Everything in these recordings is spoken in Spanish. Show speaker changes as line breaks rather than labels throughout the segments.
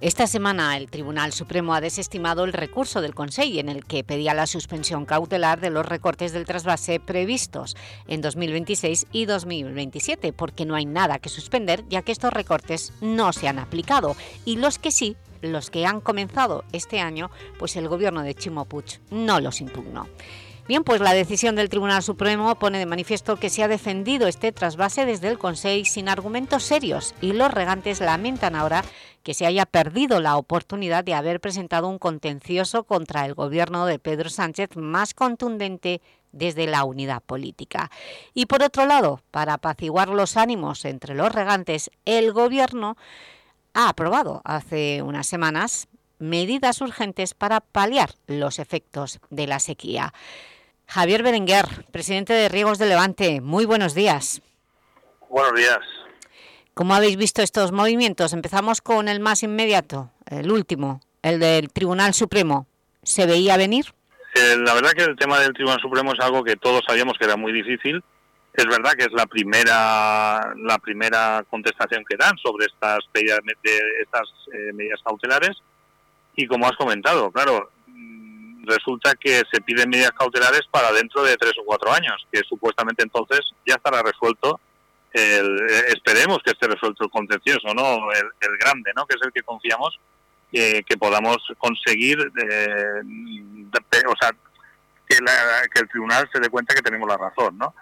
Esta semana el Tribunal Supremo ha desestimado el recurso del Consejo en el que pedía la suspensión cautelar de los recortes del trasvase previstos en 2026 y 2027, porque no hay nada que suspender ya que estos recortes no se han aplicado y los que sí, los que han comenzado este año, pues el gobierno de Chimo Puig no los impugnó. Bien, pues la decisión del Tribunal Supremo pone de manifiesto que se ha defendido este trasvase desde el Consejo sin argumentos serios y los regantes lamentan ahora que se haya perdido la oportunidad de haber presentado un contencioso contra el gobierno de Pedro Sánchez más contundente desde la unidad política. Y por otro lado, para apaciguar los ánimos entre los regantes, el gobierno ha aprobado hace unas semanas medidas urgentes para paliar los efectos de la sequía. Javier Berenguer, presidente de Riegos de Levante, muy buenos días.
Buenos días.
¿Cómo habéis visto estos movimientos? Empezamos con el más inmediato, el último, el del Tribunal Supremo. ¿Se veía venir?
Eh, la verdad que el tema del Tribunal Supremo es algo que todos sabíamos que era muy difícil. Es verdad que es la primera la primera contestación que dan sobre estas medidas, estas, eh, medidas cautelares. Y como has comentado, claro, resulta que se piden medidas cautelares para dentro de tres o cuatro años, que supuestamente entonces ya estará resuelto, el, esperemos que esté resuelto el contencioso, ¿no? El, grande, ¿no? Que es el que confiamos que podamos conseguir, eh, o sea, que, que, el tribunal se dé cuenta que tenemos la razón, ¿no?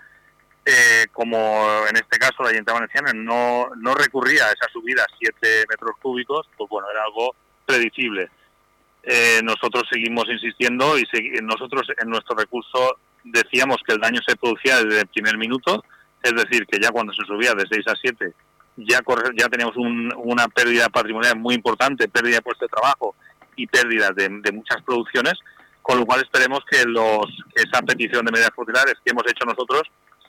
Eh, como en este caso la Ayuntamiento Valenciana no, no recurría a esa subida a 7 metros cúbicos, pues bueno, era algo predecible. Eh, nosotros seguimos insistiendo y nosotros en nuestro recurso decíamos que el daño se producía desde el primer minuto, es decir, que ya cuando se subía de 6 a 7 ya, ya teníamos una pérdida patrimonial muy importante, pérdida de puestos de trabajo y pérdida de, muchas producciones, con lo cual esperemos que esa petición de medidas cautelares que hemos hecho nosotros,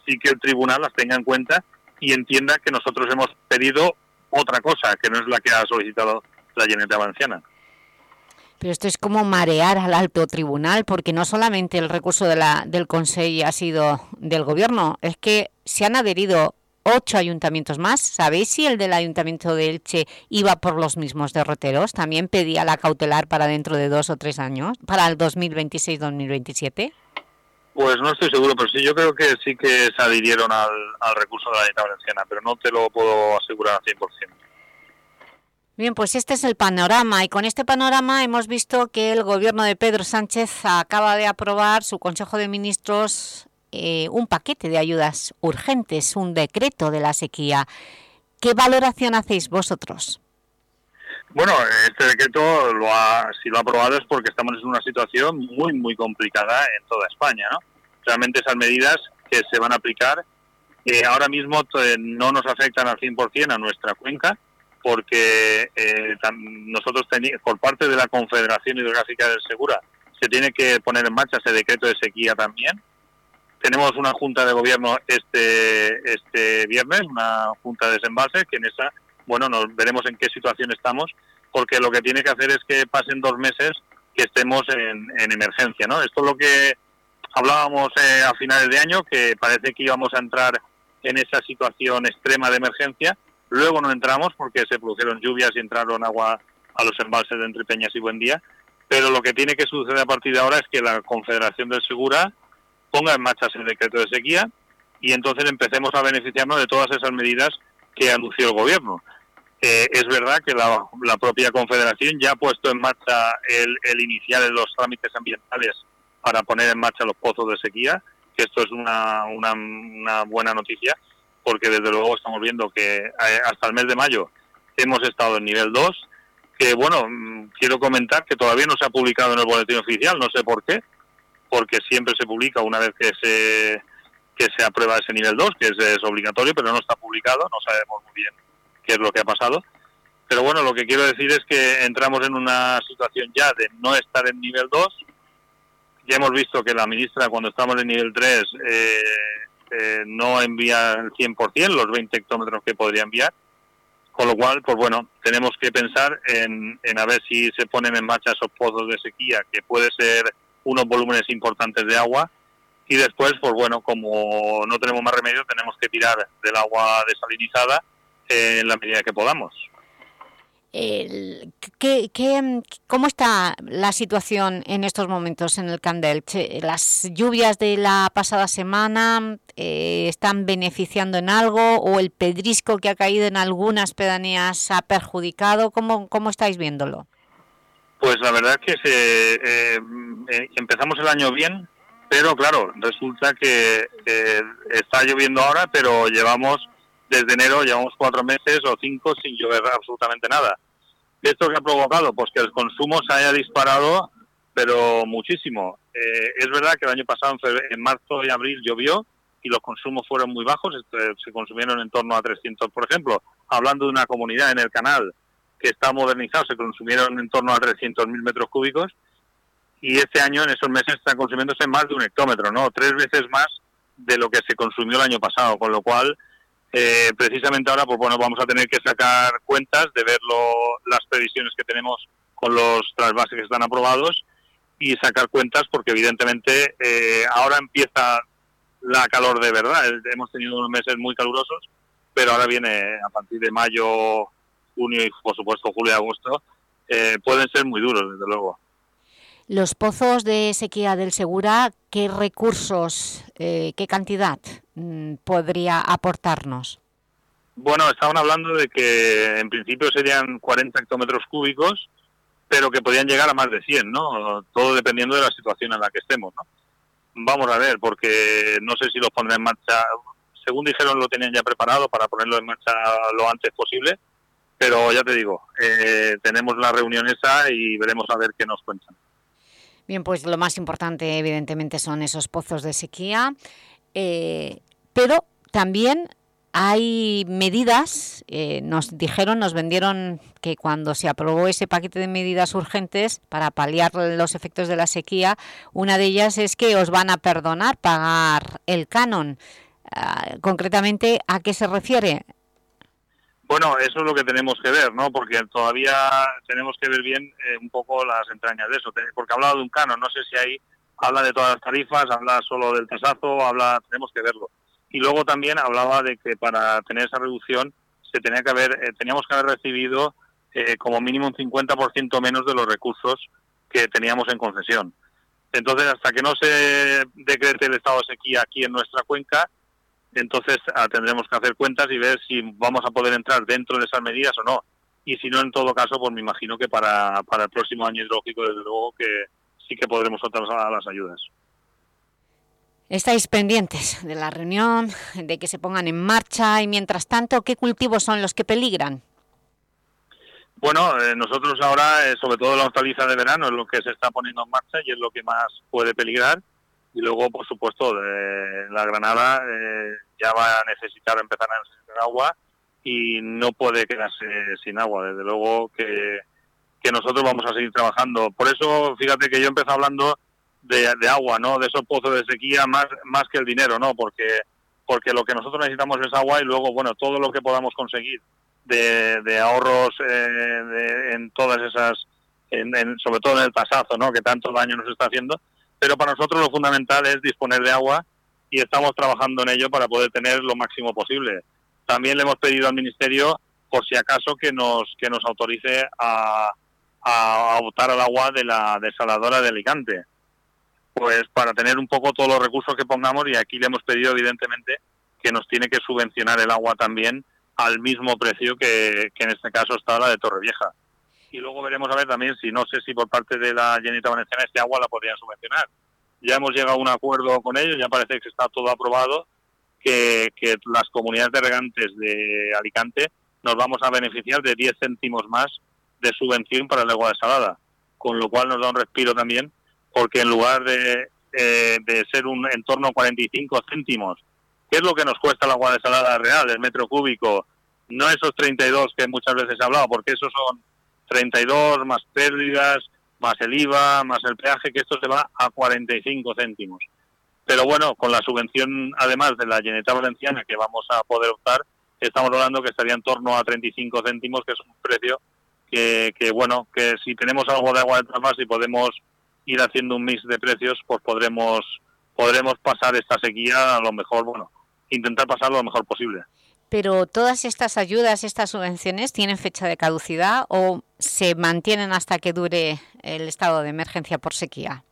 sí que el tribunal las tenga en cuenta y entienda que nosotros hemos pedido otra cosa, que no es la que ha solicitado la Generalitat Valenciana.
Pero esto es como marear al alto tribunal, porque no solamente el recurso de la, del Consejo ha sido del Gobierno, es que se han adherido ocho ayuntamientos más. ¿Sabéis si el del Ayuntamiento de Elche iba por los mismos derroteros? ¿También pedía la cautelar para dentro de dos o tres años, para el 2026-2027?
Pues no estoy seguro, pero sí, yo creo que sí que se adhirieron al, al recurso de la Valenciana, pero no te lo puedo asegurar al 100%.
Bien, pues este es el panorama y con este panorama hemos visto que el gobierno de Pedro Sánchez acaba de aprobar su Consejo de Ministros eh, un paquete de ayudas urgentes, un decreto de la sequía. ¿Qué valoración hacéis vosotros?
Bueno, este decreto lo ha, si lo ha aprobado es porque estamos en una situación muy, muy complicada en toda España. ¿no? Realmente esas medidas que se van a aplicar eh, ahora mismo eh, no nos afectan al 100% a nuestra cuenca, porque eh, nosotros por parte de la Confederación Hidrográfica del Segura se tiene que poner en marcha ese decreto de sequía también. Tenemos una junta de gobierno este este viernes, una junta de desembalse, que en esa, bueno, nos veremos en qué situación estamos, porque lo que tiene que hacer es que pasen dos meses que estemos en, emergencia, ¿no? Esto es lo que hablábamos eh, a finales de año, que parece que íbamos a entrar en esa situación extrema de emergencia, Luego no entramos porque se produjeron lluvias y entraron agua a los embalses de Entre Peñas y Buendía. Pero lo que tiene que suceder a partir de ahora es que la Confederación del Segura ponga en marcha ese decreto de sequía y entonces empecemos a beneficiarnos de todas esas medidas que anunció el Gobierno. Eh, es verdad que la, propia Confederación ya ha puesto en marcha el, iniciar en los trámites ambientales para poner en marcha los pozos de sequía, que esto es una, una, una buena noticia porque desde luego estamos viendo que eh, hasta el mes de mayo hemos estado en nivel 2, que bueno, mm, quiero comentar que todavía no se ha publicado en el boletín oficial, no sé por qué, porque siempre se publica una vez que se que se aprueba ese nivel 2, que es, obligatorio, pero no está publicado, no sabemos muy bien qué es lo que ha pasado. Pero bueno, lo que quiero decir es que entramos en una situación ya de no estar en nivel 2. Ya hemos visto que la ministra, cuando estamos en nivel 3, eh, eh, no envía el 100%, los 20 hectómetros que podría enviar, con lo cual, pues bueno, tenemos que pensar en, en a ver si se ponen en marcha esos pozos de sequía, que puede ser unos volúmenes importantes de agua, y después, pues bueno, como no tenemos más remedio, tenemos que tirar del agua desalinizada en la medida que podamos.
El, ¿qué, qué, cómo está la situación en estos momentos en el Candel? ¿Las lluvias de la pasada semana eh, están beneficiando en algo o el pedrisco que ha caído en algunas pedanías ha perjudicado? ¿Cómo, cómo estáis viéndolo?
Pues la verdad es que se, eh, eh, empezamos el año bien, pero claro, resulta que está lloviendo ahora, pero llevamos desde enero, llevamos cuatro meses o cinco sin llover absolutamente nada. ¿Esto que ha provocado? Pues que el consumo se haya disparado, pero muchísimo. Eh, es verdad que el año pasado, en, marzo y abril, llovió y los consumos fueron muy bajos, este, se consumieron en torno a 300, por ejemplo, hablando de una comunidad en el canal que está modernizado, se consumieron en torno a 300.000 metros cúbicos y este año en esos meses están consumiéndose más de un hectómetro, ¿no? Tres veces más de lo que se consumió el año pasado, con lo cual eh, precisamente ahora pues bueno vamos a tener que sacar cuentas de ver las previsiones que tenemos con los trasvases que están aprobados y sacar cuentas porque evidentemente eh, ahora empieza la calor de verdad. Hemos tenido unos meses muy calurosos, pero ahora viene a partir de mayo, junio y por supuesto julio y agosto, eh, pueden ser muy duros desde luego.
Los pozos de sequía del Segura, ¿qué recursos, eh, qué cantidad mm, podría aportarnos?
Bueno, estaban hablando de que en principio serían 40 hectómetros cúbicos, pero que podían llegar a más de 100, ¿no? Todo dependiendo de la situación en la que estemos, ¿no? Vamos a ver, porque no sé si los pondrán en marcha, según dijeron lo tenían ya preparado para ponerlo en marcha lo antes posible, pero ya te digo, eh, tenemos la reunión esa y veremos a ver qué nos cuentan.
Bien, pues lo más importante evidentemente son esos pozos de sequía, eh, pero también hay medidas, eh, nos dijeron, nos vendieron que cuando se aprobó ese paquete de medidas urgentes para paliar los efectos de la sequía, una de ellas es que os van a perdonar pagar el canon. Ah, concretamente, ¿a qué se refiere?
Bueno, eso es lo que tenemos que ver, ¿no? Porque todavía tenemos que ver bien eh, un poco las entrañas de eso. Porque ha hablado de un canon, no sé si ahí habla de todas las tarifas, habla solo del tasazo, habla, tenemos que verlo. Y luego también hablaba de que para tener esa reducción se tenía que haber, eh, teníamos que haber recibido eh, como mínimo un 50% menos de los recursos que teníamos en concesión. Entonces, hasta que no se decrete el estado de sequía aquí en nuestra cuenca, entonces ah, tendremos que hacer cuentas y ver si vamos a poder entrar dentro de esas medidas o no. Y si no, en todo caso, pues me imagino que para, para el próximo año hidrológico, desde luego, que sí que podremos a las ayudas.
Estáis pendientes de la reunión, de que se pongan en marcha y mientras tanto, ¿qué cultivos son los que peligran?
Bueno, eh, nosotros ahora, eh, sobre todo la hortaliza de verano, es lo que se está poniendo en marcha y es lo que más puede peligrar y luego, por supuesto, la granada eh, ya va a necesitar empezar a necesitar agua y no puede quedarse sin agua. Desde luego que, que nosotros vamos a seguir trabajando. Por eso, fíjate que yo empecé hablando de, de, agua, ¿no? De esos pozos de sequía más, más que el dinero, ¿no? Porque, porque lo que nosotros necesitamos es agua y luego, bueno, todo lo que podamos conseguir de, de ahorros eh, en todas esas, en, sobre todo en el pasazo, ¿no? Que tanto daño nos está haciendo, pero para nosotros lo fundamental es disponer de agua y estamos trabajando en ello para poder tener lo máximo posible. También le hemos pedido al Ministerio, por si acaso, que nos, que nos autorice a, a, votar al agua de la desaladora de Alicante. Pues para tener un poco todos los recursos que pongamos y aquí le hemos pedido evidentemente que nos tiene que subvencionar el agua también al mismo precio que, que en este caso está la de Torrevieja y luego veremos a ver también si no sé si por parte de la Llenita Valenciana este agua la podrían subvencionar. Ya hemos llegado a un acuerdo con ellos, ya parece que está todo aprobado, que, las comunidades de regantes de Alicante nos vamos a beneficiar de 10 céntimos más de subvención para el agua desalada, con lo cual nos da un respiro también, porque en lugar de, eh, de ser un en torno a 45 céntimos, que es lo que nos cuesta el agua desalada real, el metro cúbico, no esos 32 que muchas veces he hablado, porque esos son 32 más pérdidas, más el IVA, más el peaje, que esto se va a 45 céntimos. pero bueno, con la subvención además de la lleneta valenciana que vamos a poder optar, estamos hablando que estaría en torno a 35 céntimos, que es un precio que, que bueno, que si tenemos algo de agua de trasvase y podemos ir haciendo un mix de precios, pues podremos podremos pasar esta sequía a lo mejor, bueno, intentar pasarlo lo mejor posible.
Pero todas estas ayudas, estas subvenciones, ¿tienen fecha de caducidad o se mantienen hasta que dure el estado de emergencia por sequía?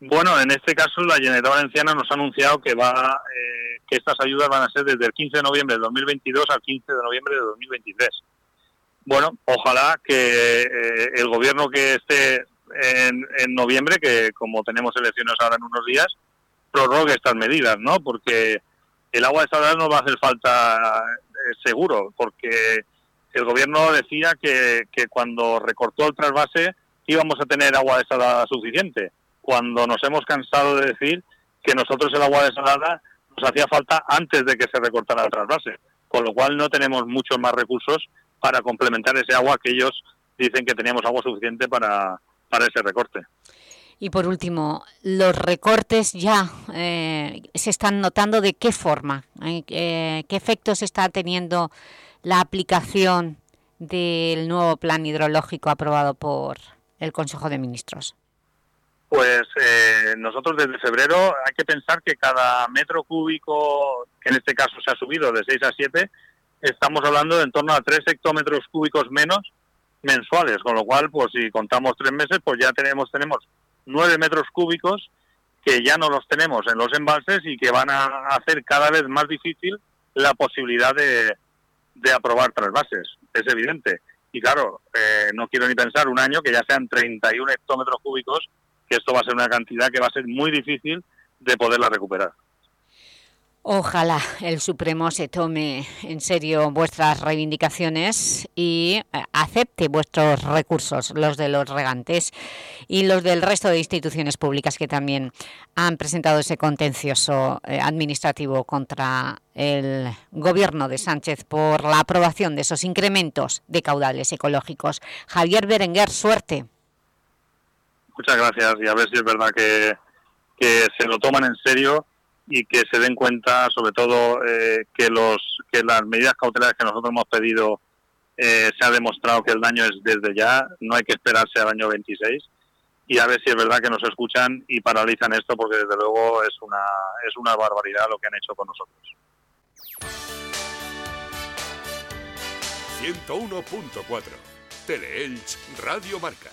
Bueno, en este caso la Generalitat Valenciana nos ha anunciado que va eh, que estas ayudas van a ser desde el 15 de noviembre de 2022 al 15 de noviembre de 2023. Bueno, ojalá que eh, el gobierno que esté en, en, noviembre, que como tenemos elecciones ahora en unos días, prorrogue estas medidas, ¿no? Porque el agua de desalada no va a hacer falta eh, seguro, porque el gobierno decía que, que cuando recortó el trasvase íbamos a tener agua desalada suficiente, cuando nos hemos cansado de decir que nosotros el agua desalada nos hacía falta antes de que se recortara el trasvase, con lo cual no tenemos muchos más recursos para complementar ese agua que ellos dicen que teníamos agua suficiente para, para ese recorte.
Y por último, los recortes ya eh, se están notando de qué forma, eh, qué efectos está teniendo la aplicación del nuevo plan hidrológico aprobado por el Consejo de Ministros.
Pues eh, nosotros desde febrero hay que pensar que cada metro cúbico, que en este caso se ha subido de 6 a 7, estamos hablando de en torno a 3 hectómetros cúbicos menos mensuales, con lo cual, pues si contamos tres meses, pues ya tenemos tenemos 9 metros cúbicos que ya no los tenemos en los embalses y que van a hacer cada vez más difícil la posibilidad de, de aprobar trasvases, es evidente. Y claro, eh, no quiero ni pensar un año que ya sean 31 hectómetros cúbicos, que esto va a ser una cantidad que va a ser muy difícil de poderla recuperar.
Ojalá el Supremo se tome en serio vuestras reivindicaciones y eh, acepte vuestros recursos, los de los regantes y los del resto de instituciones públicas que también han presentado ese contencioso eh, administrativo contra el gobierno de Sánchez por la aprobación de esos incrementos de caudales ecológicos. Javier Berenguer, suerte.
Muchas gracias y a ver si es verdad que, que se lo toman en serio y que se den cuenta, sobre todo, eh, que los que las medidas cautelares que nosotros hemos pedido eh, se ha demostrado que el daño es desde ya, no hay que esperarse al año 26 y a ver si es verdad que nos escuchan y paralizan esto porque desde luego es una es una barbaridad lo que han hecho con nosotros.
101.4 Teleelch Radio Marca